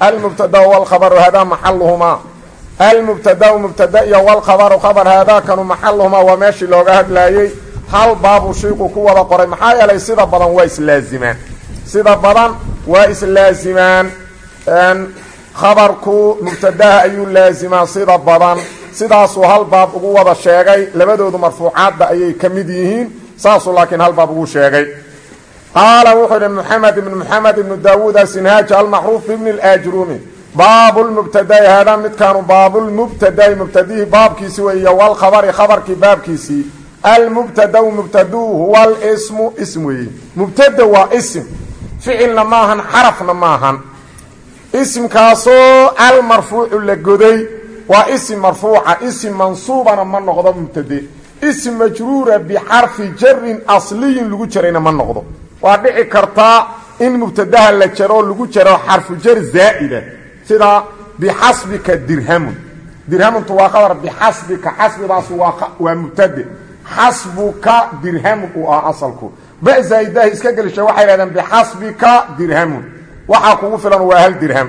almubtada wlkhabaru haadaa maxaluhumaa almubtadau mubtada iyo walkhabaru khabar haadaakanu maxaluhumaa waa meeshii looga hadlaayey hal baabuu shiiqu ku wada qoray maxaa yeelay sida badan waa islaazimaan sida badan waa islaazimaan khabarku mubtadaha ayuu laazimaa sida badan sidaasuu hal baab ugu wada sheegay labadoodu marfuucaadda ayay ka mid yihiin saasuu laakiin hal baab ugu sheegay qaala wuxuu idhi moxamed ibnu moxamed ibnu daawuud asinhaaji almacruuf bibni اlaajruumi baabu lmubtada'i haadaa midkaanu baabulmubtada'i mubtadihii baabkiisi weeye walkhabari khabarkii baabkiisii almubtadau mubtaduu huwa alsmu ism weeye. Mubtada waa isim ficilna maahan xarafna maahan. Isimkaasoo almarfuucu la goday waa isim marfuuca isim mansuubana ma noqdo mubtade isim majruura bixarfi jarin asliyin lagu jarayna ma noqdo waa dhici kartaa in mubtadaha la jaro lagu jaro xarfu jar zaa'ida sida bixasbika dirhamun. Dirhamuntu waa qabar bixasbika xasbidaas waa mubtade xasbuka dirhamun uu ah asalku. Ba zaa'idaha iska gelisha waxay hahdeen bixasbika dirhamun. Waxaa kugu filan waa hal dirham.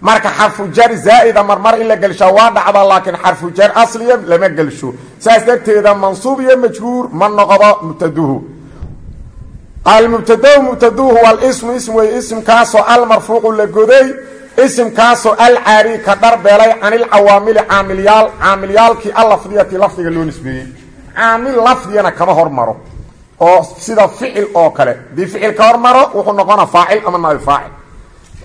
Marka xarfu jar zaa'ida marmar in la gelshaa waa dhacda laakiin xarfu jar asliya lama gelsho saas darteeda mansuub iyo majruur ma noqdo mubtaduhu almubtadau mubtaduhu walismu ism wey isimkaasoo almarfuucu la goday isimkaasoo alcaari ka dharbeelay can ilcawaamili caamilyaal caamilyaalkii allafdiyati lafdiga loo nisbeeyey. Caamil lafdigana kama hormaro oo sida ficil oo kale. Dii ficil ka hormaro wuxuu noqona faacil ama nabi faacil.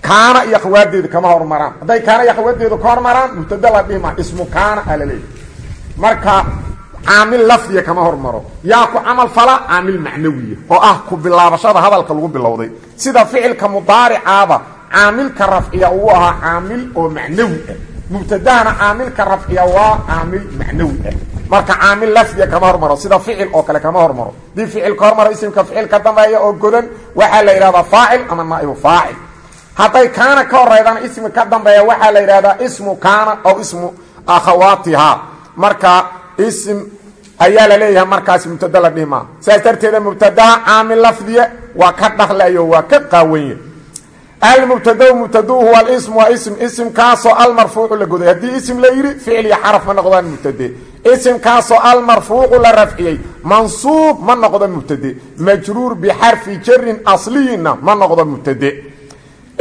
Kaana iyo khawaadeedu kama hormaraan. Hadday kaana iyo khawaadeedu ka hormaraan mubtada la dhihima ismu caamil lafdiga kama hormaro. Yaa ku camal fala caamil macnawiya oo ah ku bilaabashada hadalka lagu bilowday. Sida ficilka mudaaricaaba caamilka rafciya uu ahaa caamil oo macnawi ah. Mubtadahana caamilka rafciya waa caamil macnawi ah. Marka caamil lafdiga kama hormaro sida ficil oo kale kama hormaro. Dii ficil ka hormaro isimka ficil ka dambeeya oo godan waxaa la yidhahdaa faacil ama naaibu faacil. Hadday kaana ka horeydana ismi ka dambeeya waxaa la yidhahdaa ismu kaana aw ismu akhawaatiha marka ism ayaa la leeyahay markaas mubtada la dhihimaa saas darteeda mubtadaha caamil lafdiya waa ka dhaqlayo waa ka qaawanya almubtadau mubtaduu huwa alism waa ism. Isimkaasoo almarfuucu la goday. Haddii ism la yidhi ficil iyo xaraf ma noqdaan mubtade. Isimkaasoo almarfuucu la rafciyey mansuub ma noqdo mubtade. Majruur bixarfi jarin asliyinna ma noqdo mubtade.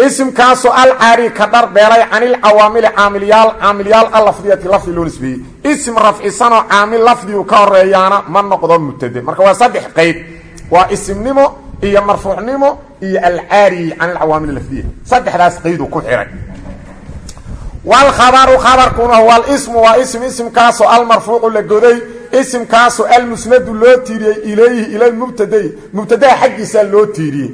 Isimkaasoo alcaari ka dharbeelay can ilcawaamili caamilyaal caamilyaal allafdiyati lafdi loo nisbeeyey isim rafcisanoo caamil lafdigu ka horeeyaana ma noqdo mubtade marka waa saddex qeyd waa isimnimo iyo marfuucnimo iyo alcaari can alcawaamil lafdiya. Saddexdaas qeyduu ku xihay wlkhabaru khabarkuna huwa lismu waa ism isimkaasoo almarfuucu la goday isimkaasoo almusnadu loo tiiriyey ilayhi ila mubtadai mubtadaha xaggiisa loo tiiriyey.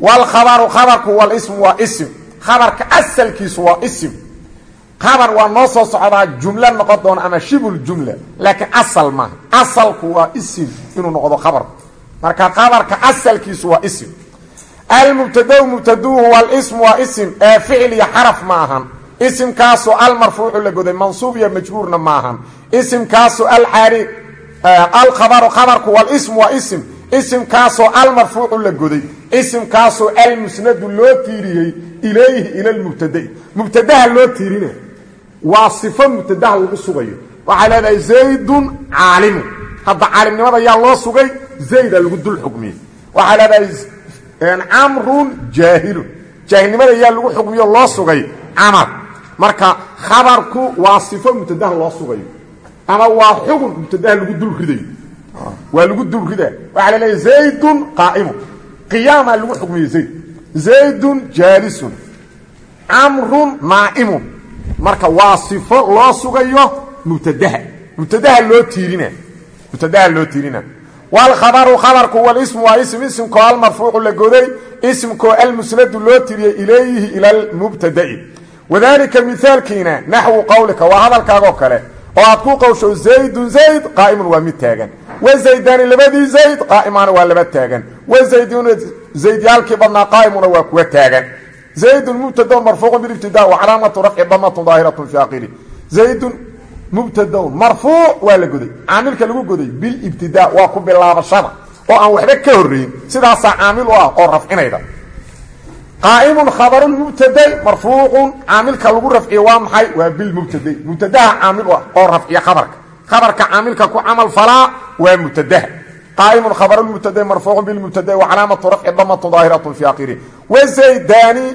Wlkhabaru khabarku walismu waa ism. Khabarka asalkiisu waa ism khabar waa noo soo socdaa jumlo noqon doona ama shibul jumla. Laakiin asal maaha asalku waa ism inuu noqdo khabarku marka khabarka asalkiisu waa ism almubtadau mubtaduhu walismu waa ism ee ficil iyo xaraf ma ahan. Isimkaasoo almarfuucu la goday mansuub iyo majruurna ma ahan. Isimkaasoo alcaari alkhabaru khabarku walismu waa ism isimkaasoo almarfuucu la goday. Isimkaasoo almusnadu loo tiiriyey ilayhi ila lmubtadai waa sifo mubtadaha lagu sugayo. Waxaa leedahay zaydun caalimu hadda caalimnimada yaa loo sugay zayda lagu dul xukmiyey waxaa leedahay camrun jaahilun. Jaahilnimada yaa lagu xukmiyo loo sugay camar. Marka khabarku waa sifo mubtadaha loo sugayo. Ama waa xugun mubtadaha lagu dul ridayo. Waa lagu dul rida waxaa la leeyahy zaydun qaa'imu qiyaamaa lagu xukmiyey zayd. Zaydun jaalisun. Camrun naa'imun marka waa sifo loo sugayo mubtadaha. Mubtadaha loo tiirina mubtadaha loo tiirina wlkhabaru khabarku walismu waa ism. Ismkoo almarfuucu la goday ismkoo almusnadu loo tiriyey ilayhi ila lmubtada'i wadaalika mihaalkiina naxwu qowlika waa hadalkaagoo kale oo aad ku qowsho zaydun zayd qaa'imun waa mid taagan. Wa zaydaani labadii zayd qaa'imaana waa laba taagan. Wa zayduna zaydyaalkii badnaa qaa'imuna waa kuwa taagan zaydun mubtadaun marfuuqun bilibtida wa calaamatu rafci damatun daahiratun fi aqili zaydun mubtadaun marfuuc waa la goday caamilka lagu goday bilibtidaa waa ku bilaabashada oo aan waxba ka horeyn sidaasaa caamil u ah oo rafcinayda qaa'imun khabarun mubtaday marfuuqun caamilka lagu rafciyo waa maxay waa bilmubtaday mubtadaha caamil u ah oo rafciya khabarka khabarka caamilka ku camal falaa waa mubtadaha qaa'imun khabarulmubtaday marfuuqun bilmubtaday wa calaamatu rafci damatun daahiratun fi akhirih wazaydaani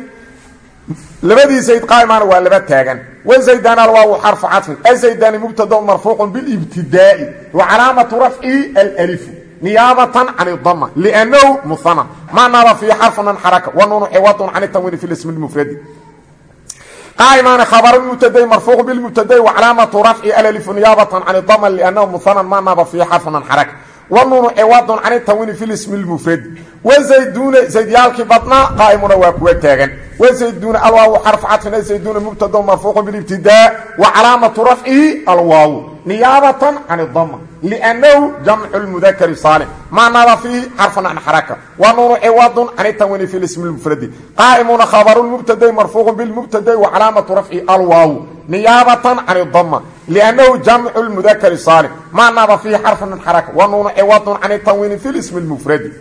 labadii zayd qaa'imaana waa laba taagan wazaydaani alwaawu xarfu cadfin azaydaani mubtadaun marfuuqun bilibtidaa'i wa calaamatu rafcihi alalifu niyaabatan can idama liannahu muhana ma naaba fiihi xarfunan xaraka wa nuunu ciwadun can itanwiini fi lismi lmufradi qaa'imaani khabaru mubtaday marfuuqu bilmubtaday wa calaamatu rafci alalifu niyaabatan can idama liannahu muhanan ma naaba fiihi xarfunan xaraka wanuunu ciwadun can itanwiini fi lismi lmufradi wazayduuna zaydyaalkii badnaa qaa'imuna waa kuwa taagan wazayduuna alwaawu xarfu cadfin zayduuna mubtadaun marfuuqun bilibtidaa wa calaamatu rafcihi alwaawu niyaabatan can idama liannahu jamcu lmudakari saalim maa naaba fiihi xarfun can xaraka. Wa nuunu ciwadun can itanwiini fi lismi lmufradi qaa'imuuna khabaru mubtaday marfuuqun bilmubtaday wa calaamatu rafcihi alwaawu niyaabatan can idama liannahu jamcu lmudakari saalim maa naaba fiihi xarfun can xaraka. Wa nuunu ciwadun can itanwiini fi lismi lmufradi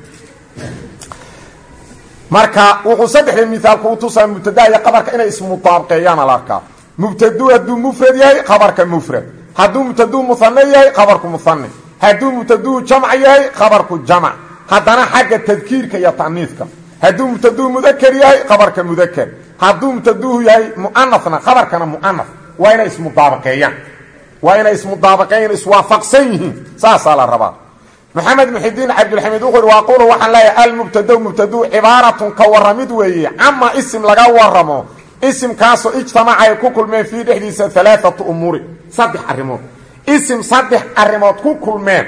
marka wuxuu saddexda miaalku u tusaa mubtada iyo qabarka inay ismutaabqeeyaana la arkaa mubtadu hadduu mufrad yahay qabarka mufrad. Hadduu mubtaduu muhane yahay qabarku muhane hadduu mubtaduu jamc yahay qabarku jamc. Haddana xagga tadkiirka iyo ta'niifka. Hadduu mubtaduu mudakar yahay qabarka mudakar hadduu mubtaduhu yahay mu'anafna qabarkana mu'anaf waa inay ismudaabaqeeyaan waa inay ismudaabaqeeyan iswaafaqsan yihiin. Saasaa la rabaa maxamed muxidiin cabdilxamiid wuxu ui waaqulu waxaan leeyahay almubtado mubtadu cibaaratun ka waramid weeye cama isim laga waramo isimkaasoo ijtamaca ay ku kulmeen fii dhexdiisa alaaatu umuuri. Saddex arrimood. Isim saddex arrimood ku kulmeen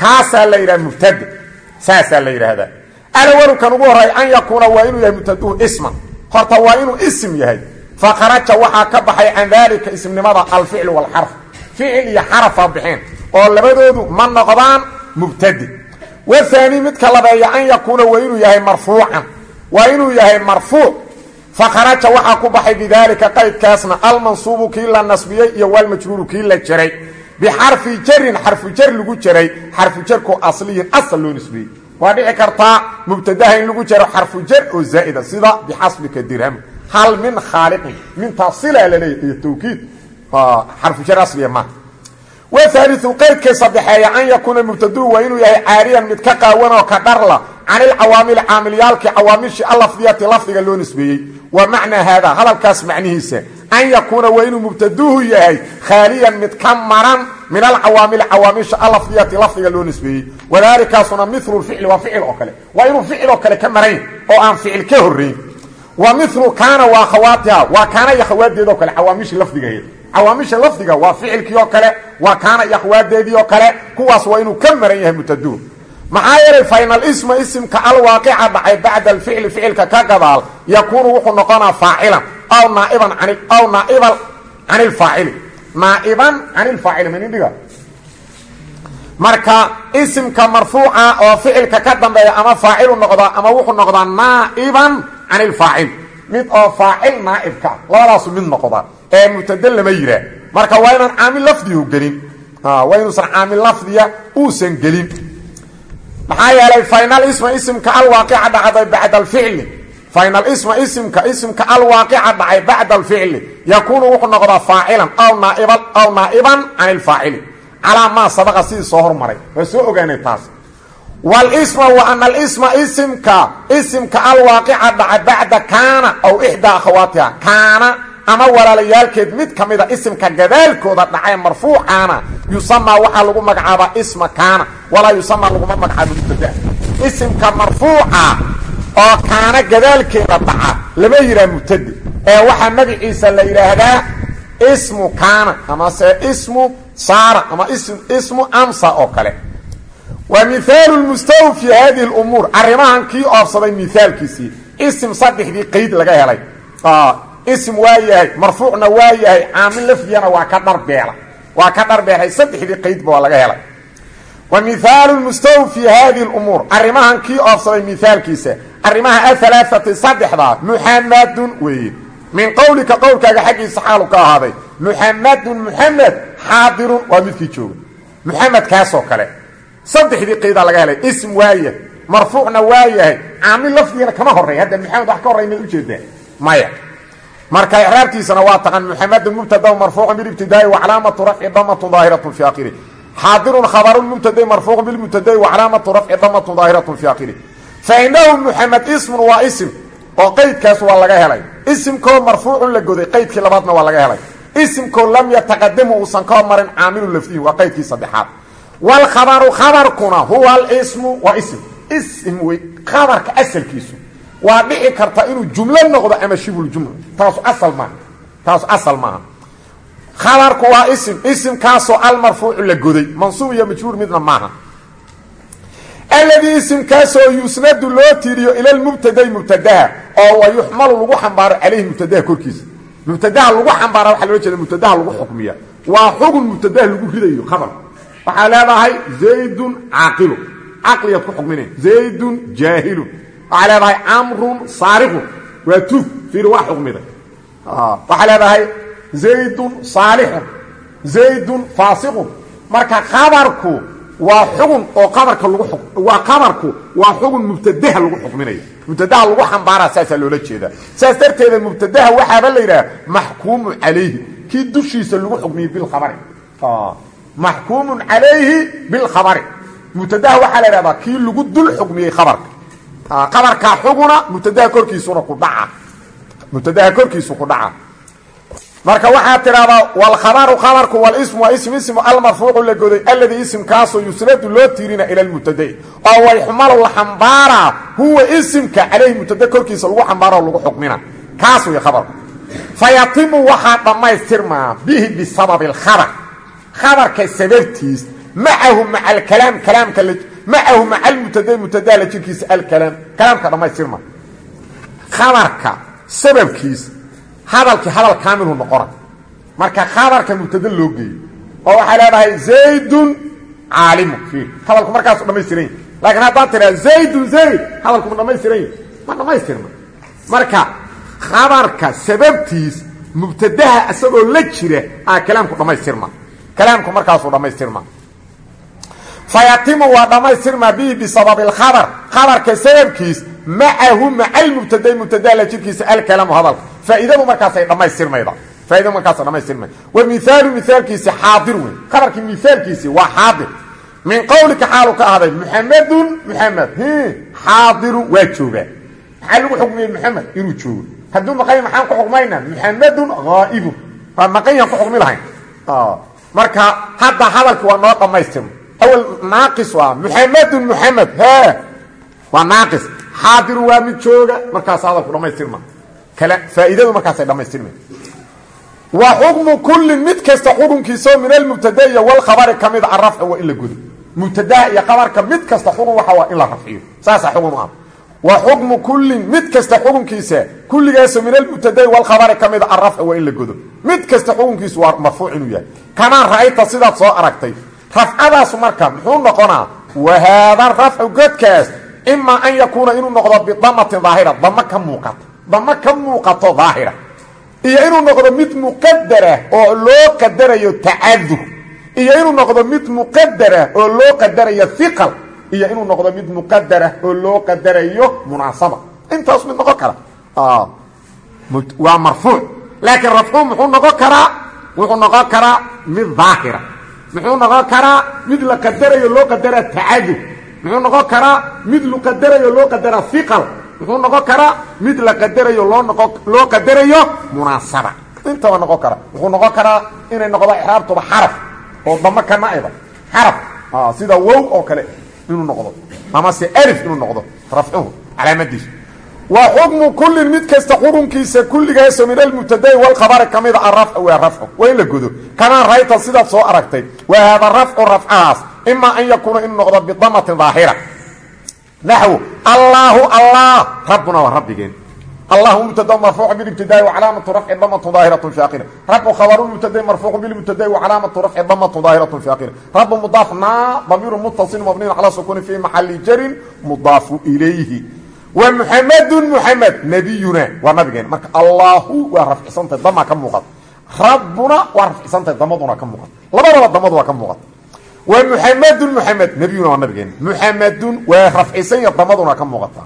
kaasaa la yidhaha mubtada saasaa la yidhaahdaa alawalukan ugu horey an yakuuna waa inuu yahay mubtaduhu isman horta waa inuu isim yahay. Fakharaja waxaa ka baxay can daalika ismnimada alficlu walxarf. Ficil iyo xarafa baxeen oo labadoodu ma noqdaan mubtadi. Wahaani midka labeeya an yakuuna waa inuu yahay marfuucan. Waa inuu yahay marfuuc. Fakharaja waxaa ku baxay bidaalika qaydkaasna almansuubu kii la nasbiyey iyo walmajruuru kii la jaray. Bixarfi jarin xarfu jar lagu jaray xarfu jarkoo asliyin asal loo nisbiyey waa dhici kartaa mubtadaha in lagu jaro xarfu jar oo zaa'ida sida bixasbika dirham. Hal min khaaliqin mintaa silaa laleeyahy iyo tawkiid. Xarfu jar asliya maaha wahaaliu qaydkay saddexeeya an yakuuna mubtaduu waa inuu yahay caariyan mid ka qaawanoo ka dharla can ilcawaamili caamilyaalkii cawaamishii alafdiyati lafdiga loo nisbeeyey. Wa macnaa haada hadalkaas macnihiisa an yakuuna waa inuu mubtaduhu yahay khaaliyan mid ka maran min alcawaamili cawaamisha alafdiyati lafdiga loo nisbeeyey. Wadaalikaasuna milu ficli waa ficil oo kale. Waa inuu ficil oo kale ka marayn oo aan oo cawaamisha lafdiga waa ficilkii oo kale waa kaana iyo akhwaadeedii oo kale kuwaas waa inuu ka maran yahay mubtaduhu maxaa yeelay faynal isma isimka alwaaqica dhacay bacda alficli ficilka ka gadaal yakuunu wuxuu noqonaa faacilan aw naaiban an aw naaiban can ilfaacili naaiban can ilfaacili manindhiga marka isimka marfuuca oo ficilka ka dambeeya ama faacilu noqdaa ama wuxuu noqdaa naaiban can ilfaacil mid oo faacil naaibka labadaasu mid noqda ee mubtade lama yiraa marka waa inaan caamil lafdigu gelin. Waa inuusan caamil lafdiya uusan gelin. Maxaa yeelay final isma isimka alwaaqica dhacday bacda alficli final isma isimka isimka alwaaqica dhacay bacda alficli yakuunu wuxuu noqdaa faacilan aw naaiban aw naa'iban can ilfaacili calaa maa sabaqa sidii soo hormaray. Waa soo ogaanay taas. Walisma wa ana alisma isimka isimka alwaaqica dhaca bacda kaana aw ixdaa akhawaatiha kaana ama walaalayaalkeed mid ka mida isimka gadaalkooda dhacay marfuucaana yusamaa waxaa lagu magacaabaa isma kaana walaa yusamaa laguma magacaabo mubtada isimka marfuuca oo kaana gadaalkeeda dhaca lama yidhaha mubtade ee waxaa magaciisa la yidhaahdaa ismu kaana amase ismu saara ama ismu amsa oo kale. Wa mihaalu lmustawi fi hadihi lumuur arrimahan kii oobsaday mihaalkiisii isim saddexdii qeyd laga helay ism waa yahay marfuucna waa yahay caamil lafdigana waa ka dharbeela waa ka dharbeelay saddexdii qaydba waa laga helay. Wa mihaalu mustawfi hadihi lumuur arrimahan kii oofsaday mihaalkiisa arrimaha ahalaaati saddexdaa muxamadun weeye. Min qowlika qowlkaaga xaggiisa xaalu ka ahaaday muxamadun muxamed xaadirun waa midkii jooga muxamed kaasoo kale saddexdii qaydaa laga helay ism waa yahay marfuucna waa yahay caamil lafdigana kama horey hadda maxamed wax ka horey may u jeedaa maya marka icraabtiisana waa taqan muxamedun mubtada marfuucu bilibtidaai wacalaamatu rafci damatu daahiratu fi akhiri xaadirun khabaru mubtadai marfuucu bilmubtadai wacalaamatu rafci damatu daahiratu fi akhiri fainahu muxamed ismun waa ism oo qaydkaas waa laga helay. Isimkoo marfuucun la goday qaydkii labaadna waa laga helay. Isimkoo lam yataqadamu uusan ka hormarin caamilu lafdihi waa qaydkii saddexaad. Wlkhabaru khabarkuna huwa alismu waa ism ism wey khabarka asalkiisu waa dhici karta inuu jumlo noqdo ama shibljumla taasu asal maaha taasu asal maaha khabarku waa ism isimkaasoo almarfuucu la goday. Mansuub iyo majhuur midna maaha alladii isimkaasoo yusnadu loo tiiriyo ila lmubtadai mubtadaha oo wa yuxmalu lagu xambaaro calayhi mubtadaha korkiisa. Mubtadaha lagu xambaara waxaa loola jeeda mubtadaha lagu xukmiya. Waa xugun mubtadaha lagu ridayo khabar. Waxaa leedahay zaydun caaqilu. Caqliyaad ku xukminay zaydun jaahilun waxaa leedahay camrun saariqun waa tuug fiiri waa xukmiday waxaa leedahay zaydun saalixun. Zaydun faasiqun marka khabarku waa xugun oo qabarka lagu waa qabarku waa xugun mubtadaha lagu xukminayo mubtadaha lagu xambaaraa saasaa loola jeedaa. Saas darteeda mubtadaha waxaaba la yidhaha maxkuumu calayhi. Kii dushiisa lagu xukmiyey bilkhabari maxkuumun calayhi bilkhabari mubtadaha waxaa la idhahdaa kii lagu dul xukmiyey khabarka qabarkaa xuguna mubtadaha korkiisuna ku dhaca. Mubtadaha korkiisu ku dhaca. Marka waxaa tidhahdaa wlkhabaru khabarku walismu waa ism ismu almarfuucu la goday alladii ismkaasoo yusnadu loo tiirina ila lmubtadai oo wayxmalu la xambaaraa huwa isimka calayhi mubtada korkiisa lagu xambaaro lagu xukmina kaas wey khabarku fayatimu waxaa dhammaystirmaa bihi bisababi alkhabar khabarka sababtiis macahu maca alkalaam kalaamka macahu maca almubtada mubtadaa la jirkiisa alkalaam kalaamka dhammaystirma khabarka sababkiis hadalkii hadal kaamilu noqona marka khabarka mubtada loo geeyo oo waxaa leedahay zaydun caalimu hadalku markaasu dhamaystiran yahi laakiin haddaad tiraa zaydun zayd hadalku ma dhamaystiran yahi ma dhamaystirma marka khabarka sababtiis mubtadaha isagoo la jira aa kalaamku dhammaystirma kalaamku markaasuu dhammaystirma fayatimu waa dhammaystirmaa bihi bisababi alkhabar khabarka sababkiis macahu maca almubtada mubtadaa la jirkiisa alkalaamu hadalka faaidadu markaasay dhammaystirmayda faaidadu markaasa dhamaystirmay wa mihaalu mihaalkiisi xaadir wey khabarkii mihaalkiisi waa xaadir. Min qowlika xaalu ka ahday muxamedun muxamed xaadiru waa joogaa maxaa lagu xukmiyey muxamed inuu joogo. Hadduu maqanya maxaan ku xukmayna muxamedun haa'ibun waa maqanyaan ku xukmi lahayn. Marka hadda hadalki waa noo dhammaystirma awal naaqis waa muxamedun muxamed he waa naaqis xaadiru waa mid jooga markaas hadalku dhammaystirma faaidadu markaasay dhammaystirma wa xukmu kullin mid kasta xukunkiisao min almubtada iyo walkhabari ka mida arafci waa in la godo mubtadaha iyo khabarka mid kasta xukun waxa waa in la rafciyo saasaa xukun u ah wa xukmu kullin mid kasta xukunkiisa kulligaasoo min almubtadai walkhabari ka in mid kasta xukunkiisu waa sidaad soo aragtay rafcadaasu marka muxuu noqonaa wa haada rafcu godkaas imaa an yakuuna inuu noqdo bidamatin daahira. Dama ka muuqata dama ka muuqato daahira. Iyo inuu noqdo mid muqadara oo loo qadarayo tacadur iyo inuu noqdo mid muqadara oo loo qadarayo hiqal iyo inuu noqdo mid muqadara oo loo qadarayo munaasaba. Intaas mid noqon kara. Waa marfuuc. Laakiin rafcu muxuu noqon karaa? Wuxuu noqon karaa mid daahira muxuu noqon karaa mid la qadarayo loo qadara tacadur muxuu noqon karaa mid la qadarayo loo qadara hiqal muxuu noqon karaa mid la qadarayo loo noqo loo qadarayo munaasaba. Intaba noqon kara. Wuxuu noqon karaa inay noqdo ixraabtuba xaraf oo dama ka na'iba xaraf. Sida wow oo kale inuu noqdo. Ama se alif inuu noqdo. Rafcuhu calaamadiisu wa xukmu kullin mid kasta xukunkiisa kulligaasoo min almubtadai walkhabari ka mida arafcu waa rafcu. Waa in la godo kamaa rayta sidaad soo aragtay wa haada rafcu rafcahaas ima an yakuuna inuu noqdo bidamatin daahira. Naxwu allaahu allah rabbuna waa rabbigeen. Allah mubtada marfuuc bilibtidaai wacalaamatu rafci damatu daahiratu shaakira rabu khabaru mubtada marfuuc bilmubtadai wacalaamatu rafci damatu daahiratu shaakira rabu mudaaf naa damiiru mutasil mabniin calaa sukuni fi maxali jarin mudaafu ilayhi wa muxamedun muxamed nabiyuna waa nabigeena marka allahu waa rafcisantah damaa ka muuqata rabbuna waa rafcisantahay damaduna ka muuqata labadaba damadu waa ka muuqata wa muxamedun muxamed nabiyuna waa nabigeena muxamedun waa rafcisan ya damaduna ka muuqata.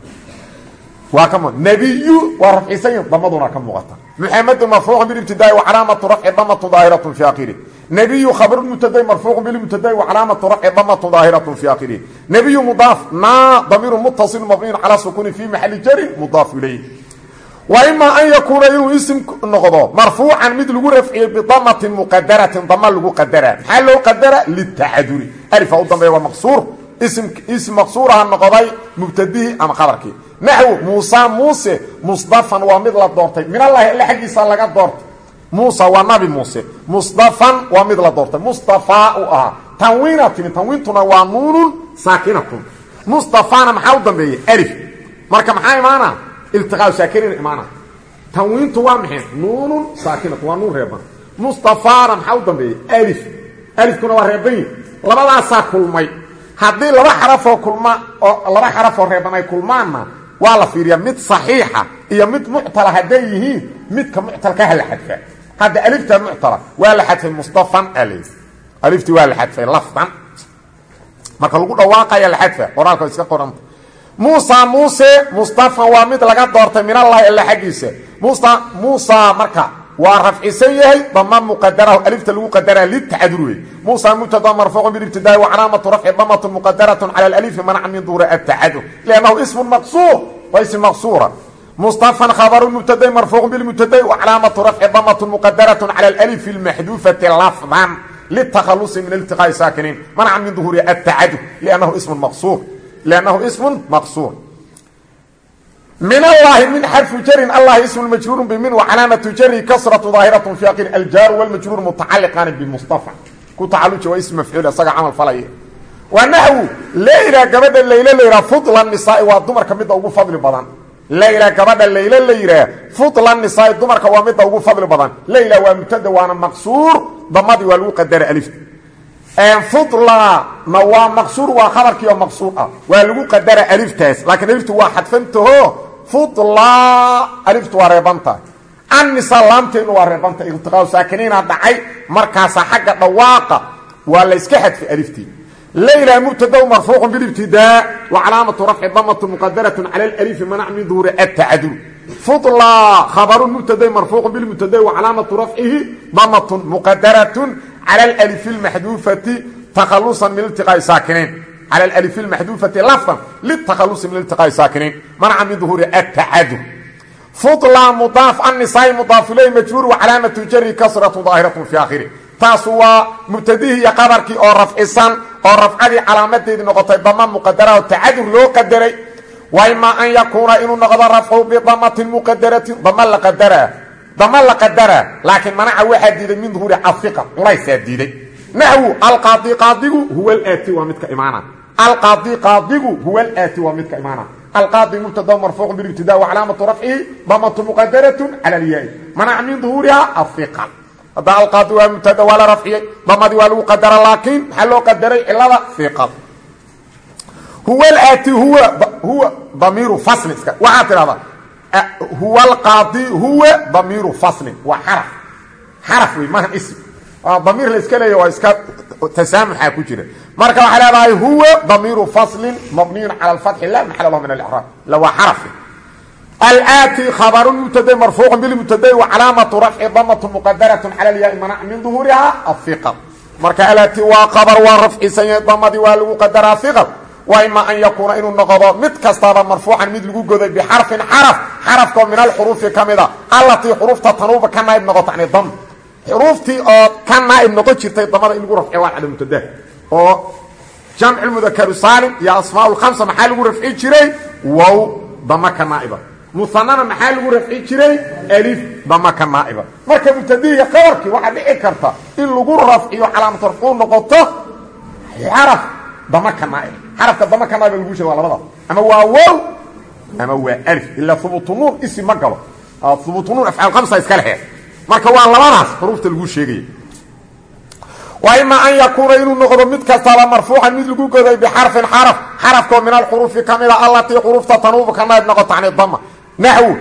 Waa ka mu nebiyu waa rafcisan ya damaduna ka muuqata muxamedun marfuucu bilibtidaai wacalaamatu rafci damatu daahiratu fi akhiri nebiyu khabru mubtadai marfuucu bilmubtadai wacalaamatu rafci damatu daahiratu fi akhiri nebiyu mudaaf naa damiiru mutasil mabniin calaa sukuni fi maxali jarin mudaaf ilayh wa imaa an yakuuna inuu isim noqdo marfuucan mid lagu rafciyey bidamatin muqadaratin dama lagu qadara maxaa loo qadara litacaduri alifa u dambeeya waa maqsuur ism ism maqsuuraha noqday mubtadihii ama khabarkii. Naxwu muusa muuse musdafan waa mid la doortay. Min allahi alle xaggiisa laga doortay. Muusa waa nabi muuse. Musdafan waa mid la doortay. Mustafaa u ahaa. Tanwiina timi tanwiintuna waa nuunun saakinatun. Mustafana maxaa u dambeeya alif. Marka maxaa imaana iltiqaa saakiniin imaana tanwiintu waa maxay? Nuunun saakinatu waa nuun reeban. Mustafaana maxaa u dambeeya alif. Alifkuna waa haddii laba xarafoo kulma oo laba xarafoo reeban ay kulmaanna waa la fiiriyaa mid saxiixa iyo mid muctala hadday yihiin midka muctalkaha la xadfaa hadda alifta muctala waa la xadfay mustafan al aliftii waa la xadfay lafdan marka lagu dhawaaqaya la xadfa qoraalka iska qoranta muusa muuse mustafan waa mid laga doortay min allahi alla xaggiisa. Musa muusa marka waa rafcisan yahay dama muqadarahu alifta lagu qadara litacdur wey muusa mubtada marfuucu bilibtidaai wa calaamatu rafci damatu muqadaratun cala alifi manca min duura atacadur lannahu ismun maqsuur waa ism maqsuura mustafan khabaru mubtadai marfuucu bilmubtadai wa calaamatu rafci damatu muqadaratun cala alalifi almaxduufati lafdan. Litakhalusi min iltiqaai saakiniin manca min duhuuri atacadur liannahu ismun maqsuur liannahu ismun maqsuur min allahi min xarfu jarin allahi ismu majruuru bimin wacalaamatu jari kasratu daahiratu fiaqin aljaaru wlmajruur mutacaliqaani bimustafa ku tacaluja waa ism mafcuul isaga camal falaya wa naxwu layla gabadha laylo layraa fudla nisaai waa dumarka midda ugu fadli badan layla gabadha laylo layraa fudla nisaai dumarka waa midda ugu fadli badan layla waa mubtada waana maqsuur damadi waa lagu qadara alifta fudlana waa maqsuur waa khabarkii oo maqsuur ah waa lagu qadara aliftaas laakiin aliftu waa xadfantaho fudlaa aliftu waa reebanta annisa laamteedna waa reebanta iltiqaau saakiniina dhacay markaasaa xagga dhawaaqa waa layska xadfay aliftii. Layla mubtadaw marfuuqun bilibtidaa wa calaamatu rafci damatu muqadaratun cala alalifi manac min duhuri atacadul fudlaa khabarun mubtadayn marfuuqun bilmubtadayn wa calaamatu rafcihi damatun muqadaratun cala alalifi lmaxduufati takhalusan min iltiqaai saakinayn calى alif اmaxduufati lafdan litakhalusi min iltiqaai saakiniin manca min duhuuri atacadu fudla mudaaf annisaai mudaaf iley majhuur wa calaamatu jari kasratu daahiratu fi akhiri taasu waa mubtadihii iyo qabarkii oo rafcisan oo rafcadii calaamadeedii noqotay dama muqadaraho tacadur loo qadaray waimaa an yakuuna inuu noqdo rafcu bidamatin muqadaratin dama la qadaraa dama la qadaraa laakiin manaca waxaa diiday min duhuuri afiqa culaysaa diiday naxwu alqaadi qaadigu huwa alaati waa midka imaana alqaadi qaadigu huwa alaati waa midka imaana. Alqaadi mubtada marfuucu bilibtida wacalaamatu rafcihi damatu muqadaratun cala alyaai manaca min duhuuriha afiqa hadda alqaadi waa mubtada waa la rafciyey damadii waa lagu qadara laakiin maxaa loo qadaray cilada? Fiqad huwa alaati huwa huwa damiiru fasli iska. Waxaa tidhahdaa huwa alqaadi huwa damiiru faslin waa xaraf. Xaraf wey maaha ism Ah, damiir la iska leeya waa iska tasaamuxa ku jira. Marka waxay leedahay huwa damiiru faslin mabniyun cala alfatxi la maxala lahu min alraab lawaa xarafi alaati khabarun mubtaday marfuuqun bilmubtaday wa calaamatu rafci damatun muqadaratun cala lyaai manac min duhuuriha afiqal marka alaati waa qabar waa rafcisan yahay damadii waa lagu qadaraa fiqal waa ima an yakuuna inuu noqdo mid kastaaba marfuucan mid lagu goday bixarfin xaraf. Xarafkao min alxuruufi ka mid a. Allatii xurufta tanuuba ka nayb noqota ani dam xuruuftii oo ka naaib noqon jirtay damada in lagu rafci waa cadamutadaah oo jamcumudakaru saalim iyo asmaa lkamsa maxaa lagu rafci jiray? Wow dama ka naaiba. Muanana maxaa lagu rafci jiray? Alif dama ka naaiba. Marka mutadihiga qabarkii waxaa dhici karta in lagu rafciyo calaamat rafcuu noqoto xaraf dama ka naaib. Xarafka dama ka naaiba lagu sheega waa labadaas ama waa wow ama waa alif. Ilaa hubuunuun isi ma galo. Hubuunuun afcaal kamsa iska leheed marka waa labadaas xuruufta lagu sheegaya wa ima an yakuuna inuu noqdo mid kastaba marfuucan mid lagu goday bixarfin xaraf xarafkoo min alxuruufi ka mida allatii xuruufta tanuubu ka nayd noqoto cani dama naxwu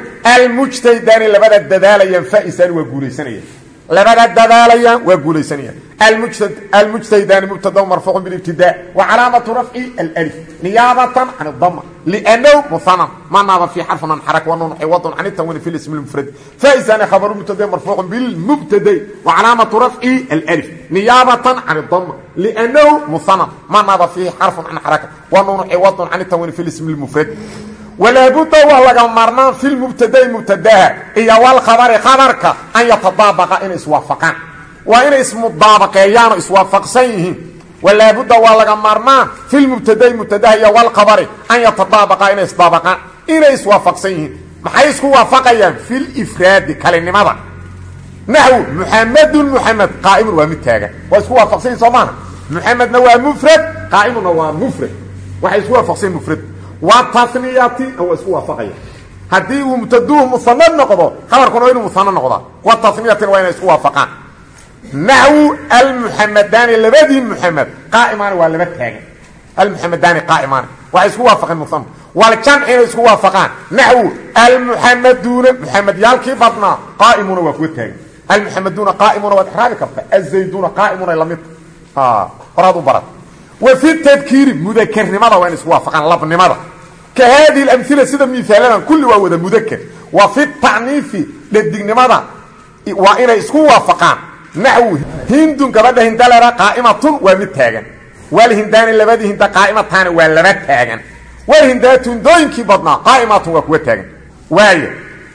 labada dadaalayaan faisani waa guulaysanayaan. Labada dadaalayaan waa guulaysanayaan almujtahidani mubtada marfuucu bilibtida wa calaamatu rafci alif niyaabatan can dama lnahu muhanan ma naaba fi xarfin an xarak wanun ciwadun can tanwini fi ismi mufradi faisani khabaru mubtada marfuucu bilmubtadai wa calaamatu rafci alif niyaabatan can dama lnahu muhanan ma naaba fiihi xarfun can xaraka wanun ciwadun can tanwini fi ismi mufradi walaabuda waa laga maarmaan fi lmubtadai mubtadaha iyo walkhabari khabarka an yatadaabaqa inay iswaafaqaan waa inay ismudaabaqeeyaanoo iswaafaqsan yihiin. Walaabuda waa laga maarmaan fi lmubtadai mubtadaha iyo walkhabari an yatadaabaqa inay isdaabaqaan inay iswaafaqsan yihiin. Maxay isku waafaqayaan? Fi lifraadi kalinimada. Naxwu muxamedun muxamed qaa'imun waa mid taagan. Waa isku waafaqsan yihiin soo maaha muxamedna waa mufrad qaa'imuna waa mufrad. Waxay isku waafaqsan mufrad. Wataniyati waa isku waafaqaya haddii uu mubtaduhu muana noqdo khabarkuna waa inuu muana noqdaa. Wataniyatina waa inay isku waafaqaan naxwu almuxamadaani labadii muxamed qaaimaani waa laba taagan. Almuxamadaani qaaimaani waxay isku waafaqeen muana waljamcina isku waafaqaan. Naxwu almuxamaduuna muxamedyaalkii badnaa qaaimuuna waa kuwa taagan. Almuxamaduuna qaaimuuna waad xraabi karta. Azayduuna qaaimuuna la mid horaad u barat wa fi tadkiiri mudakarnimada waa in isku waafaqaan labnimada. Ka haadihi اlamila sida miaaladan kulli waa wada mudaker wa fi tacniifi dhadignimada waa inay isku waafaqaan naxwu hindun gabadha hindalera qaa'imatun waa mid taagan. Walhindaani labadii hinda qaa'imataani waa laba taagan. Walhindaatu hindooyinkii badnaa qaa'imatun waa kuwa taagan. Waayo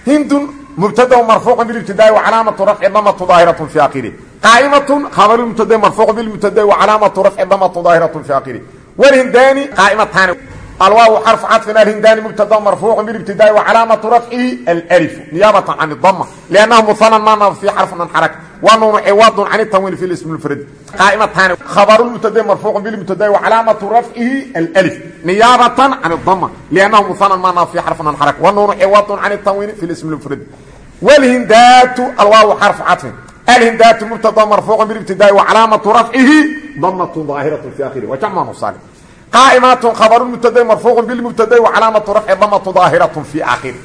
hindun mubtada marfuucu bilibtidaai wa calaamatu rafci damatu daahiratu fi akhirih qaa'imatun khabaru mubtada marfuucu bilmubtada wa calaamatu rafci damatu daahiratu fi akhirih walhindaani qaa'imataani alwaaw xarfu caطfin alhindaani mubtada marfuucu bilibtidaai wa calaamatu rafcihi alalifu niyaabatan can dama liannahu muhanan maana fi xarfun an xaraka wa nuunu ciwadun can tanwiin fi ismi mufradi qaa'imataani khabaru mubtada marfuucu bilmubtadaai wa calaamatu rafcihi alif niyaabatan can dama liannahu muhanan maana fi xarfun an xaraka wa nuunu ciwadun can tanwiin fi ismi mufradi wlhindaatu alwaaw xarfu caطfin alhindaatu mubtada marfuucu bilibtidaai wa calaamatu rafcihi damatun daahiratu fi akhirih wa jamca musaalim qaa'imaatun khabaru mubtada marfuucu bilmubtadai wa calaamatu rafci damatu daahiratu fi akhirih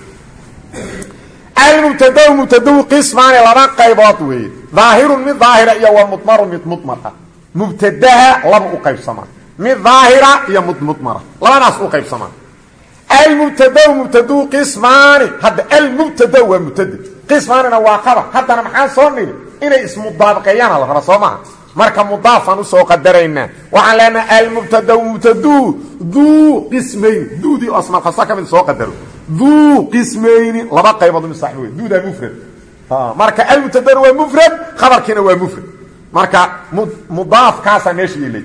almubtadau mubtadau qismaani laba qaybood weeye daahirun mid daahira iyo wa mudmaru mid mudmar ah mubtadaha laba u qaybsamaa mid daahira iyo mid mudmara labadaas u qaybsamaa almubtadau mubtadau qismaani hadda almubtada waa mubtada qismaanina waa qabar haddana maxaan soo niri inay ismudaabaqeeyaana la raba soo maha marka mudaafaan u soo qadaraynaa. Waxaan leenaha almubtadau mubtaduu duu qismayni duudii asmalkasta ka mid soo qadaro. Duu qismayni laba qaybood mid sax wey duudaa mufrad. Marka almubtadana waa mufrad khabarkiina waa mufrad. Marka mudaafkaasaa meesha yeelay.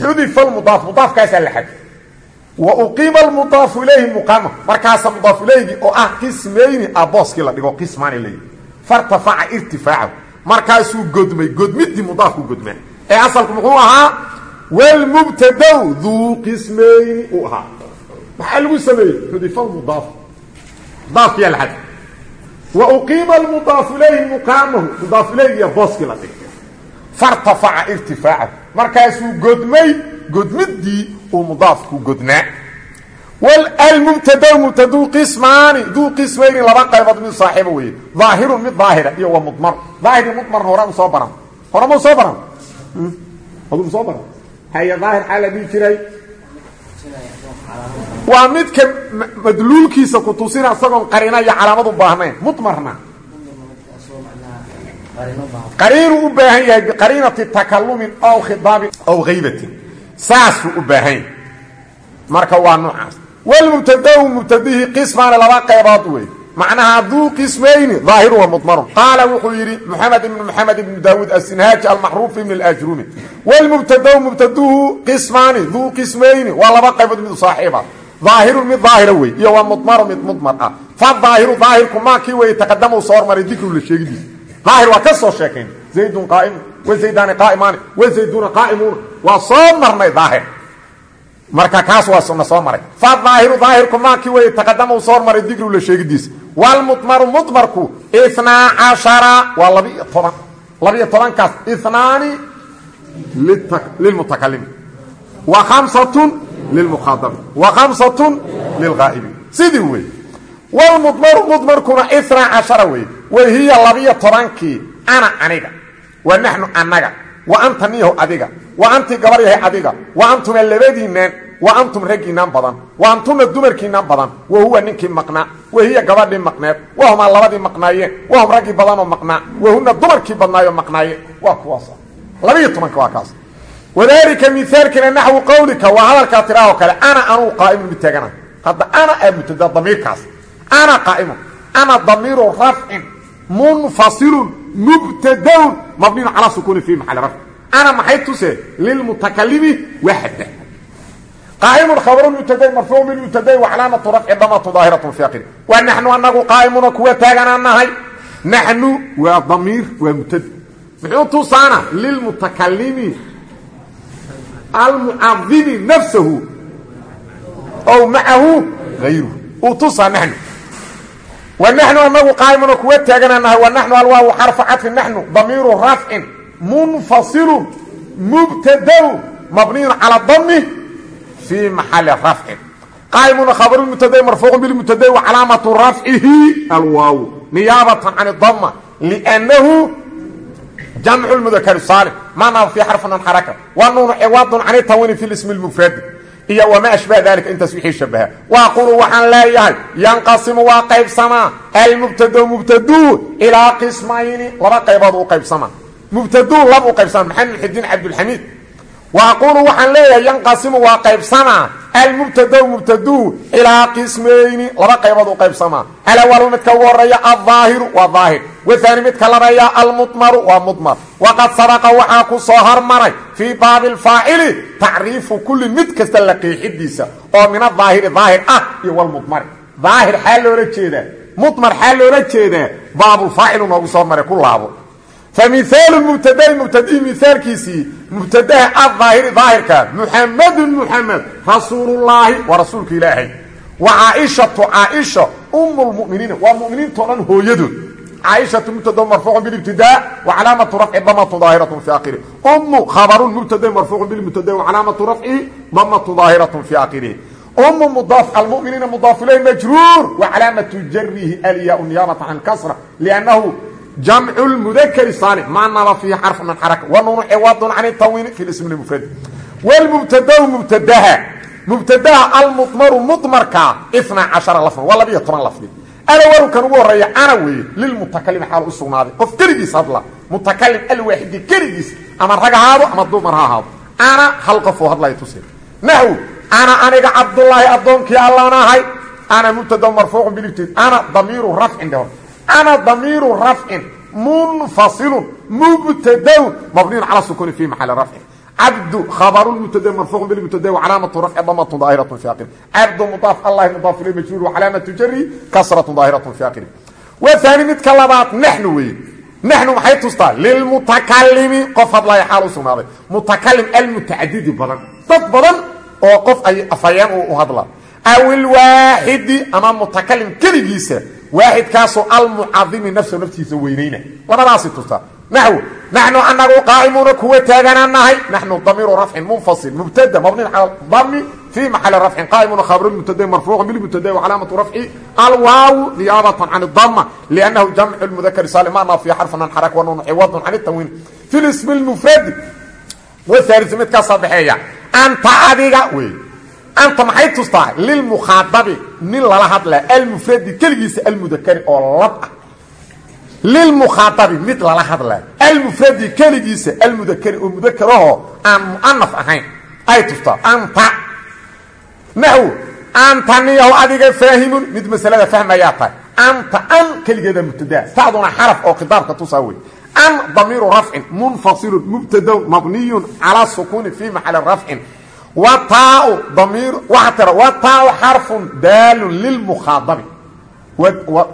Xudifa lmudaaf mudaafkaasaa la xad wa uqiima almudaafu ilayhi muqaama. Markaasa mudaaf ilayhigii oo ah qismayni a booskii la dhigo qismaani yidhi. Fartafaca irtifaacahu markaasuu godmay godmidii mudaafku godmaa ee asalku muxuu ahaa wlmubtadaw duu qismayni uu ahaa. Maxaa lagu sameeyey xudifa mudaaf. Mudaafkiyaa la xad wa uqiima almudaafu ilayhi muqaamahu. Mudaaf ilayhigiya booskii la irtifaacahu. Markaasuu godmay godmidii uu mudaafku godnaa almubtada mubtaduu qismaani. Duu qismayni laba qaybood mid saaxiiba weeye. Daahirun mid daahira iyo wa mudmar. Daahiri mudmarna hora u soo baran. Hore ma soo baran. Aduu soo baran. Haya daahir xaa la dhihi jiray. Waa midka madluulkiisa ku tusina isagoon qarina iyo calaamad u baahnayn mudmarna. Qariinuu u baahan yahay biqariinati takalumin aw khidaabin aw haybatin saasuu u baahan yahay. Marka waa noocaas wlmubtadau mubtadihii qismaani laba qaybood wey macnaha duu qismayni daahiru wa mudmarun qaala wuxuu yidhi moxamed ibn moxamed ibn daawuud asinhaaji almaxruuf ibn اlajrumi wlmubtadau mubtaduhu qismaani duu qismayni waa laba qaybood mid saaxiiba daahirun mid daahira wey iyo waa mudmaru mid mudmar ah fadaahiru daahirku maakii wey taqadama u soo hormaray dikru la sheegidiisa daahir waa ka soo sheekayn zaydun qaaimun wa zaydaani qaaimaani wa zayduuna qaa'imuuna waa soo marnay daahir marka kaas waa na soo maray. Faaahiru daahirku maakii wey taqadama uu soo hormaray digru la sheegidiisa. Wlmudmaru mudmarku inaa cashara waa labiiyo toban. Labiiyo tobankaas inaani lilmutakalimi wa khamsatun lilmukhaabi wa khamsatun lilghaa'ibiin sidii wey wlmudmaru mudmarkuna inaa cashara wey way hiya labiyo tobankii ana aniga. Wa naxnu annaga. Wa anta niyahu adiga wa antii gabar yahay adiga. Wa antuma labadiinaan. Wa antum raggiinaan badan. Wa antuna dumarkiinaan badan. Wa huwa ninkii maqnaa. Wa hiya gabadhii maqneed. Wahumaa labadii maqnaayeen. Wahum raggii badanoo maqnaa. Wahuna dumarkii badnaayoo maqnaayeen waa kuwaas. Labiiyo tobanka waa kaas. Wadaalika mihaalkina naxwu qawlika. Waa hadalkaa tiraahoo kale. Ana anuu qaa'imun mid taagana. Hadda ana aa mubtada damiirkaas ana qaa'imun. Ana ana maxay tuse lilmutakalimi waxda qaa'imun khabru mubtadayn marfuuc bilmubtadayn wa calaamatu rafci damatu daahiratu fi aqiri wa naxnu anagu qaa'imuna kuwa taaganaa nahay naxnu waa damiir waa mubtada muxuu tusaana lilmutakalimi almucadimi nafsahu ow macahu hayruhu uu tusaa naxnu wa naxnu anagu qaa'imuna kuwa taaganaa nahay wa naxnu alwaawu xarfu cadfi naxnu damiiru rafcin munfasilu mubtadaw mabniyun cala dami fi maxali rafcin qaa'imuna khabru mubtada marfuuqun bilmubtada wa calaamatu rafcihi alwaaw niyaabatan can dama lnahu jamcu lmudakari saalim maanaa fi xarfin an xaraka. Wa nuunu ciwaadun can tawini fi lismi lmufradi iyo wamaa ashbaha dalika intaas wixii shabaha waaqulu waxaan leeyahay yanqasimu waa qaybsamaa. Almubtado mubtaduu ilaa qismayni laba qaybood u qaybsamaa mubtaduu lab u qaybsamaa maxamed xidiin cabdulxamiid. Waaqulu waxaan leeyahay yanqasimu waa qaybsamaa almubtado mubtaduu ilaa qismayni laba qaybood u qaybsamaa alawalu midka ugu horreeya aldaahiru waa daahir waani midka labeeya almudmaru waa mudmar. Waqad sabaqa waxaa ku soo hormaray fii baabi alfaacili tacriifu kulli mid kasta la qeexidiisa oo min adaahiri daahir ah iyo walmudmari daahir xaa loola jeedaa. Mudmar xaa loola jeedaa baabulfaacilu noogu soo hormaray ku laabo famihaalu mubtadai mubtadii mihaalkiisii mubtadaha adaahiri daahirka muxamedun muxamed rasuulullaahi waa rasuulka ilaahay wa caaishatu caaisha umu lmuminiina waa muminiintao dhan hooyadood caaishatu mubtada marfuucu bilibtidaa wa calaamatu rafci damatu daahiratu fi akhirihi umu khabarun mubtada marfuucu bilmubtada wa calaamatu rafcihi damatu daahiratu fi akhirihi umu mudaaf almuminiina mudaaf ilayh majruur wa calaamatu jarihi alyaa niyaabata can kasra liannahu jamcu lmudakari saalim maa naba fiihi xarfu min xaraka wa nuunu ciwaadun can tawiini fi ismi mufradi wlmubtadau mubtadaha. Mubtadaha almudmaru mudmarka ina cashara lafdan waa labiiyo toban lafdi. Alawalkan ugu horreeya ana weeye lilmutakalimi xaal u sugnaaday. Qof keligiis hadla mutakalim alwaaxidi keligiis ama rag ahaado ama dumar ha ahaado. Ana hal qofoo hadlaya tuse naxw ana aniga cabdullaahi addoonkii allaan ahay ana mubtada marfuucu bilibtid ana damiiru rafcin dhehor ana damiiru rafcin munfasilun mubtadaun mabniyun cala sukuni fi maxali rafcin cabdu khabaru mubtada marfuucu bilmubtada wacalaamatu rafci damatu daahiratu fi aqiri cabdu mudaaf allahi mudaaf ilay majruur wacalaamatu jari kasratu daahiratu fi aqiri waani midka labaad naxnu weeye naxnu maxay tustaa lilmutakalimi qof hadlaya xaal u sugnaaday mutakalim almutacadidi badan dad badan oo qof ay afayeen u hadla aw ilwaaxidi ama mutakalim keligiisa waaxidkaasoo almucadimi nafsa naftiisa weynayna. Labadaasi tustaa naxw naxnu anagu qaa'imuuna kuwa taaganaa nahay. Naxnu damiiru rafcin munfasil mubtada mabniin cala dami fii maxali rafcin qaa'imuuna khabru mubtada marfuucu bilmubtada wacalaamatu rafci alwaawu niyaabatan can dama liannahu jamcu lmudakari saalimana fi xarfan an xarak wanuunu ciwadun can tanwiin. Fi lismi lmufradi wahaaliu midkaa sadexeeya anta adiga wey anta maxay tustaa? Lilmukhaadabi nin lala hadlaa. Almufradi keligiisa almudakari oo lab ah. Lilmukhaadabi mid lala hadlaa. Almufradi keligiisa almudakari oo mudakarahoo aan mu'anaf ahayn. Ay tustaa. Anta. Naxw anta niyahu adiga faahimun. Mid masalada fahmayaa tahay. Anta an keligeeda mubtadaa tacduna xaraf oo khidaabka tusaa wey an damiiru rafcin munfasilun mubtadaun mabniyun calaa sukuuni fii maxali rafcin wataau damiir waxaa tira wataau xarfun daalun lilmukhaadabi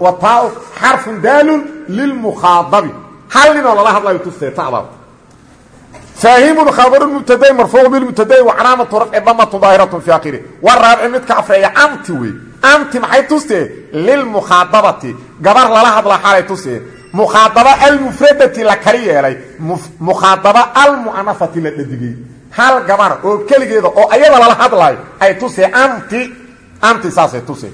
wataau xarfun daalun lilmukhaadabi hal ninoo lala hadlayo tustee faahimun khabaru mubtadayn marfuuq bilmubtadayn wa calaamatu rafci damatu daahiratu fi akhiri waraabici midka afreeya anti wey anti maxay tustee lilmukhaadabati gabar lala hadla xaalay tustee mukhaadaba almufradati la kali yeelay. Mukhaadaba almu'anafati la dhadigay hal gabar oo keligeeda oo ayada lala hadlayo ay tusee anti anti saasay tusee.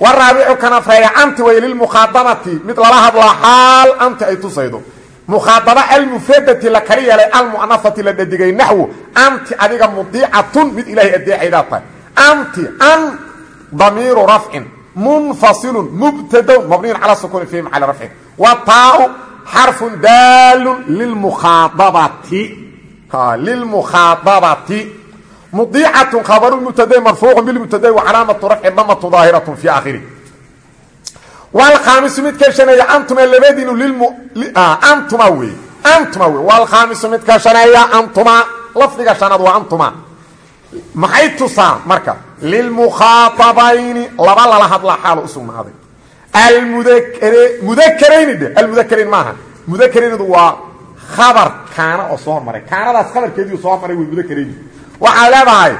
Waraabicu kan afreeya anti way lilmukhaadabati mid lala hadlaa xaal anti ay tusaydo. Mukhaadaba almufradati la kali yeelay almu'anafati la dhadigay naxwu anti adiga mudiicatun mid ilaahay adeecaydaa tahay. Anti an damiiru rafcin munfasilun mubtadaun mabniyun cala sukuuni fi maxali rafcin wa taau xarfun daalun lilmukhaadabati mudiicatun khabaru mubtadayn marfuuqun bilmubtadayn wa calaamatu rafci damatu daahiratun fi aakhiri wlkhaamisu midka shaneeya antuma labadiinu antuma wey antuma wey wlkhaamisu midka shaneeya antuma lafdiga shanaad waa antuma maxay tusaa marka lilmukhaaabayni laba lala hadlaa xaalo u sugnaaday almudakarayni dhe almudakarayn maaha mudakaraynidu waa khabar kaana oo soo hormaray kaanadaas khabarkeediiu soo hormaray wey mudakarayni waxaa leedahay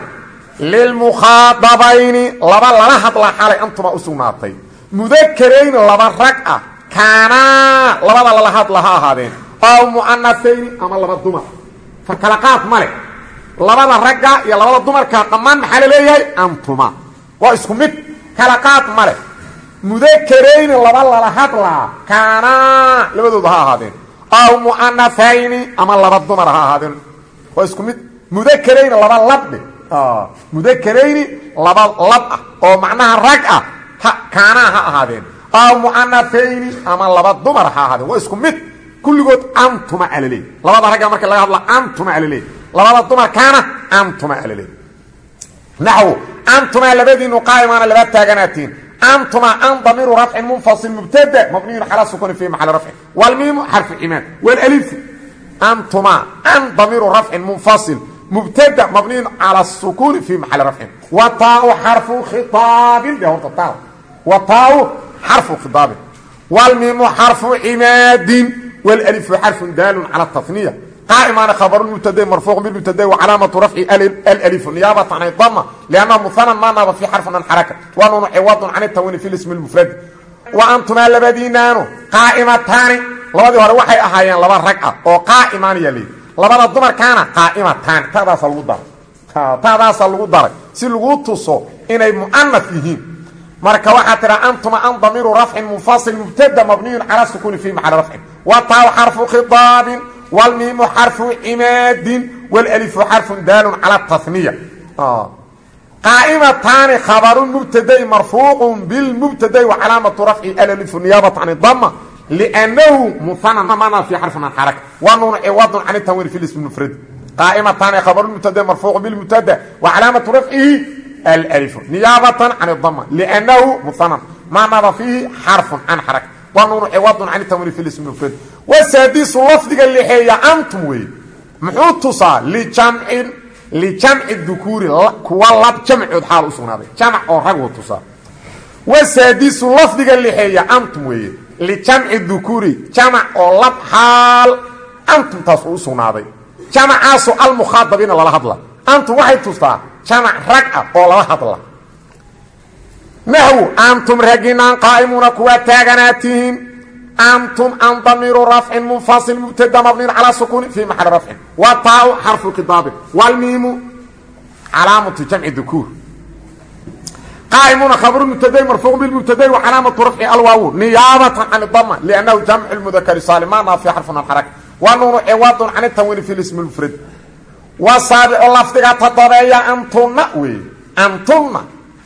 lilmukhaadabayni laba lala hadlaa xaalay antuma u sugnaatay. Mudakarayn laba rag ah kaanaa labada lala hadla ha ahaadeen. Aw mu'anafayni ama laba dumar. Fa kala qaad ma leh. Labada ragga iyo labada dumarka dhammaan maxaa la leeyahay? Antuma. Waa isku mid. Kala qaad ma leh. Mudakarayn laba lala hadlaa kaanaa labadooda ha ahaadeen aw mu'anafayni ama laba dumar ha ahaadeen. Waa isku mid mudakarayn laba labdhe mudakarayni laba lab ah. Oo macnaha rag ah. Kaanaa ha ahaadeen. Aw mu'anafayni ama laba dumar ha ahaadeen. Waa isku mid kulligood antuma alaleey labada ragga marka laga hadla antuma alaleey labada dumarkaana antuma alaleey naxw antuma labadiinu qaa'imaana laba taaganaatiin antuma an damiiru rafcin munfasil mubtada. Mabniyun calaa sukuni fi maxali rafcin walmiimu xarfu cimaad walalifu antuma an damiiru rafcin munfasil mubtada mabniyun cala sukuni fi maxali rafcin wa taau xarfu khiaabin de horta taa wa taau xarfu khiaabin walmiimu xarfu cimaadin wlalifu xarfu daalun cala taniya mubtadayn marfuuq bilmubtadayn wa calaamatu rafci alalifu niyaabatan an dama liannaha muhanan maa naaba fi xarfin an xaraka wa nunu ciwadun can tawini fi lismi lmufradi wa antumaa labadiinaanu qaa'imataani. Labadii hore waxay ahaayeen laba rag ah oo qaa'imaan yaa leeyi labada dumarkaana qaa'imataani. Tadaasa lagu daray. Taadaasa lagu daray. Si lagu tuso inay mu'anaf yihiin. Marka waxaa tiraa antuma an damiiru rafcin munfasil mubtada mabniyun cala sukuuni fi maxali rafcin wa taaw xarfu khiaabin wlmiimu xarfu cimaadin wlalifu xarfu daalun cala taniya qaa'imataani khabaru mubtadayn marfuuqun bilmubtadayn wa calaamatu rafci alalifu niyaabata can dama lnahu muhanana fi xarfin an xaraka wa nuunu ciwadun can tanwiin fi ismi mufradi qaa'imataani khabaru mubtadayn marfuuqun bilmubtada wa calaamatu rafcihi alalifu niyaabatan can dama lnahu muhanan maa naba fiihi xarfun can xaraka wa nuunu ciwadun can tanwiin fi ismi mufradi wasaadisu lafdiga lixeeya antum weeye muxuu tusaa lijamcin lijamci dukuuri kuwa lab jamcood xaal u sugnaaday jamc oo raguu tusaa wasaadisu lafdiga lixeeya antum weeye lijamci dukuuri jamac oo lab xaal antum taas u sugnaaday jamacaasoo almukhaadabiina lala hadla antum waxay tustaa jamac rag oo lala hadla naxwu antum raginaan qaa'imuuna kuwa taaganaatihiin antum an damiiru rafcin munfasil mubtada mabniin calaa sukuuni fi maxali rafcin wa taau xarfu khiaabin walmiimu calaamatu jamci dukuur qaa'imuuna khabru mubtadayn marfuuq bilmubtadayn wa calaamatu rafci alwaawu niyaabatan can dama liannahu jamcu lmudakari saalimaana fi xarfin alxaraka wa nuunu ciwadun can tanwiini fi lismi lmufrad wa saabicu lafdiga todobeeya antuna wey antuna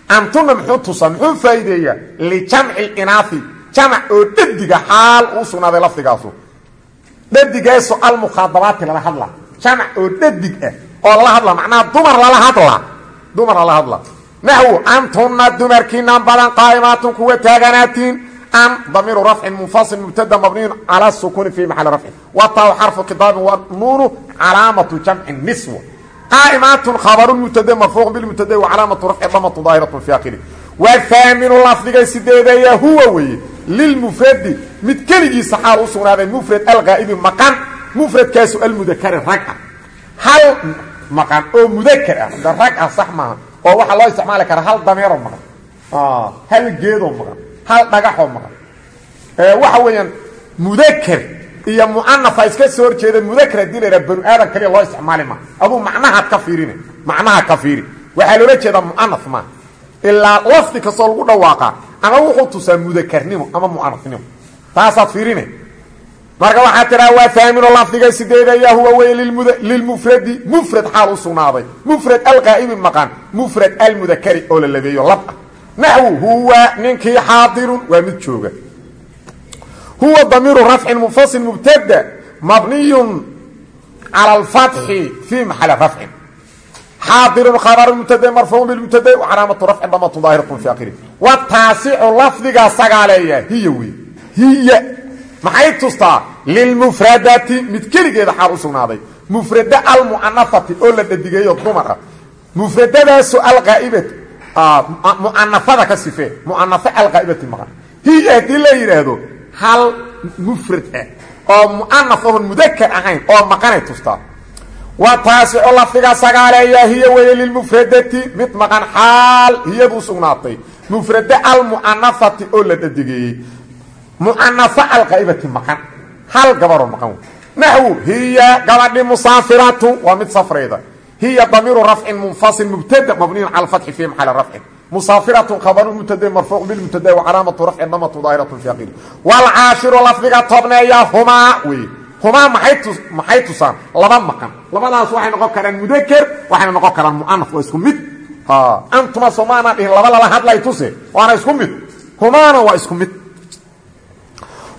antuna muxuu tusaa muxuu faa'iideeyaa lijamci linaafi jamac oo dhadiga xaal uu sugnaaday lafdigaasu. Dhadigaaso almukhaadabaati lala hadla. Jamac oo dhadig ah oo lala hadla macnaha dumar lala hadla. Dumar lala hadla. Naxwu antuna dumarkiinan badan qaa'imaatun kuwa taaganaatiin an damiiru rafcin munfasil mubtada mabniyun cala sukuuni fi maxali rafcin wa taw xarfu khidaabin wa nuunu calaamatu jamci niswa qaa'imaatun khabarun mubtada marfuuq bilmubtada wa calaamatu rafci damatu daahiratun fi akhiri wahaaminu lafdiga sideedeeya huwa weeye lilmufradi mid keligiisa xaal u sugnaaday mufrad alqaa'ibi maqan mufradkaasu almudakari rag ah hal maqan oo mudakar ah da rag ah sax maaha oo waxaa loo isticmaali karaa hal dameeroo maqan hal geedoo maqan hal dhagaxoo maqan waxa weeyaan mudakar iyo muanafa iska soo horjeeda mudakar haddii la yidhaha banu aadam kaliya loo isticmaali maa aduu macnahaad ka fiirin macnaha ka fiiri waxaa loola jeedaa muanaf maa ilaa lafdi kastoo lagu dhawaaqa ama wuxuu tusaa mudakarnimo ama muanafnimo taasaad fiirine. Marka waxaa tiraa waa faamino lafdiga sideedaya huwa wey lilmufradi mufrad xaal u sugnaaday. Mufrad alqaa'ibi maqan mufrad almudakari oo la labeeyo lab. Ah huwa ninkii xaadirun. Waa mid jooga. Huwa damiiru rafcin munfasil mubtada mabniyun cala alfatxi fii maxali rafcin xaadirun khabaru mubtada marfuucu bilmubtada calaamatu rafcin damatu daahiratu fi akhiri wataasicu lafdigaa sagaaleeya hiya wey hiya maxay tustaa lilmufradati mid keligeeda xaal u sugnaaday mufrada almucanafati oo la dhadigeeyo dumar ah mufradadaasu alqaa'ibati mucanafada ka sifee mucanafa alqaa'ibati maqan hiya haddii la yidhaahdo hal mufrad ah oo mucanaf mudakar ahayn oo tustaa wa taasico lafdiga sagaaleeya hiya weeye lilmufradati mid maqan xaal hiyadu sugnaatay. Mufrada almucanafati oo la dhadigeeyey mucanafo alqaa'ibati maqan hal gabaroo maqan. Naxwu hiya gabadhi musaafiratu waa mid safrayda. Hiya damiiru rafcin munfasil mubtada mabniyun cala fatxi fi maxali rafcin musaafiratun khabaru mubtada marfuuc bilmubtada wa calaamatu rafcin damatu daahiratun fi aqili waalcaashiru lafdiga tobneeya humaa wey humaa maxay tusaan? Laba maqan. Labadaas waxay noqon karaan mudaker waxayna noqon karaan mucanaf waa isku mid. Antuma somaana dhihin laba lala hadlay tuse waana isku mid. Humaana waa isku mid.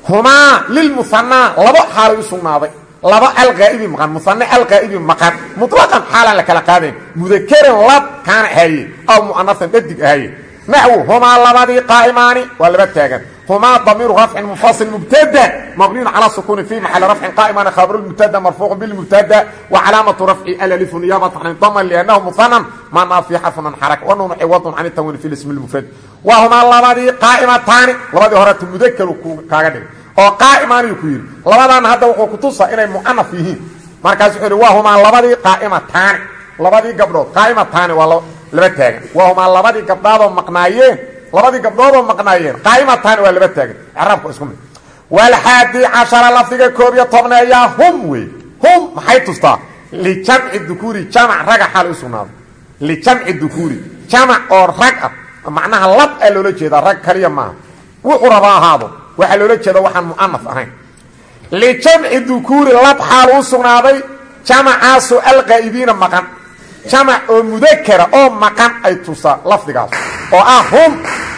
Humaa lilmuhanaa laba xaalay u sugnaaday. Laba alqaa'ibi maqan muhane alqaa'ibi maqan. Muطlaqan xaalaan la kala qaadayn mudakaran lab kaana ahaye aw mu'anafan dhadig ahaye naxwu humaa labadii qaa'imaani waa laba taagan humaa damiiru rafcin munfasil mubtada mabniyun calaa sukuuni fi maxali rafcin qaa'imaani khabaru mubtada marfuucu bilmubtada wa calaamatu rafci alalifu niyaabatan can dama liannahu muhanan maanaa fi xarfunan xaraka wanuunu ciwadun can tanwiin fi lismi lmufrad wa humaa labadii qaa'imataani labadii horeta mudakaru kaaga dhigay oo qaa'imaaniyu ku yidhi labadaana hadda wuxuu kutusaa inay mucanaf yihiin markaas wuxuu yidhi waa humaa labadii qaa'imataani labadii gabdhood qaa'imataani waa laba taagan waa humaa labadii gabdhoodoo maqnaayeen labadii gabdhoodoo maqnaayeen. Qaa'imataani waa laba taagan. Icraabku isku mid. Walxaadi cashara lafdiga koob iyo tobneeyaa hum wey hum maxay tustaa? Lijamci dukuuri jamac raga xaal u sugnaaday lijamci dukuuri jamac oo rag ah. Macnaha lab aa loola jeedaa rag kaliya maaha. Wuxuu raba ahaado waxaa loola jeeda waxaan mucanaf ahayn. Lijamci dukuuri lab xaal u sugnaaday jamacaasu alqaa'ibiina maqan jamac oo mudakara oo maqan ay tusaa lafdigaas. Oo ah hum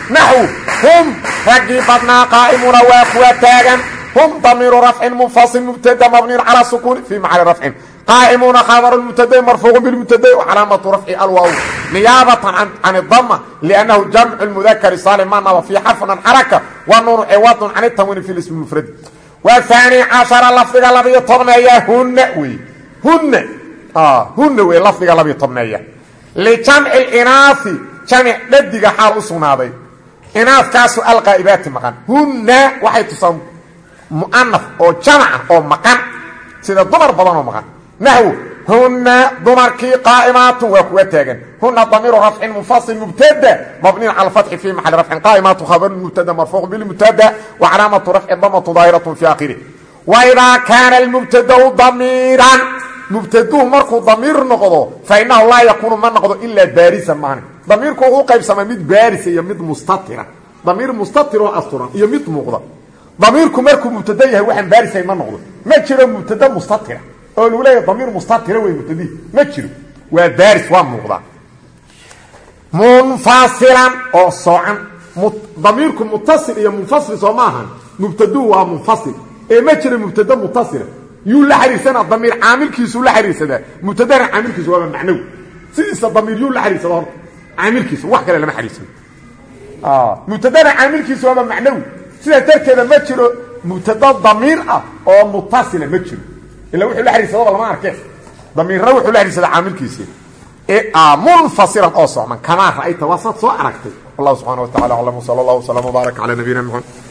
naxwu hum raggii badnaa qaa'imuuna waa kuwa taagan. Hum damiiru rafcin munfasil mubtada mabniin calaa sukuuni fii maxali rafcin qaa'imuuna khabaru mubtada marfuucu bilmubtada wacalaamatu rafci alwaaw. Niyaabatan can idama liannahu jamcu mudakari saalim fii xarfin an xaraka ciwadun can itanwiini fi lismi mufradi wa haani cashara lafdiga labiyo tobneeya hunna wey hunna hunna wey lafdiga labiyo tobneeya. Lijamci linaasi jamic dhadiga xaal u sugnaaday. Inaafkaasu alqaa'ibaati maqan. Hunna waxay tusaan mu'anaf oo jamaca oo maqan sida dumar badan oo maqan. Naxwu huna dumarkii qaa'imaatun waa kuwa taagan. Huna damiiru rafcin munfasil mubtada mabniin cala fatxi fi maxali rafcin qaa'imaatu khabaru mubtada marfuuq bilmubtada wa calaamatu rafci damatu daahiratun fi akhirih waidaa kaana almubtadau damiiran mubtaduhu markuu damiir noqdo fa inahu laa yakuunu ma noqdo ilaa baarisan maani damiirku wuxuu qaybsamaa mid baarisa iyo mid mustatira. Damiir mustatir oo asturan iyo mid muuqda. Damiirku markuu mubtada yahay waxaan baarisayn ma noqdo. Ma jiro mubtada mustatira. Oo lagu leeyahay damiir mustatira wey mubtadihi ma jiro. Waa baaris waa muuqdaa munfasilan oo soocan damiirku mutasil iyo munfasil soo ma ahan waa munfasil ee ma jiro mubtada mutasila yuu la xariirsanaa damiir caamilkiisuu la xariirsadaa mubtadana caamilkiisu waaba macnawi sidiisa damiir yuu la xariirsada horta. Caamilkiisa wax kale lama xariirsano mubtadana caamilkiisu waaba macnawi sidaas darteeda ma jiro mubtada damiir ah oo mutasila ma jiro. Ila wuxuu la xariirsadaba lama arkeen damiirna wuxuu la xariirsadaa caamilkiisi. Munfasilan oo socman. Kamaa ra'ayta waa saad soo aragtay. Wallahu subxana wa tacala aclam wsala allah wslam wbaarak cala nabiyina mxamed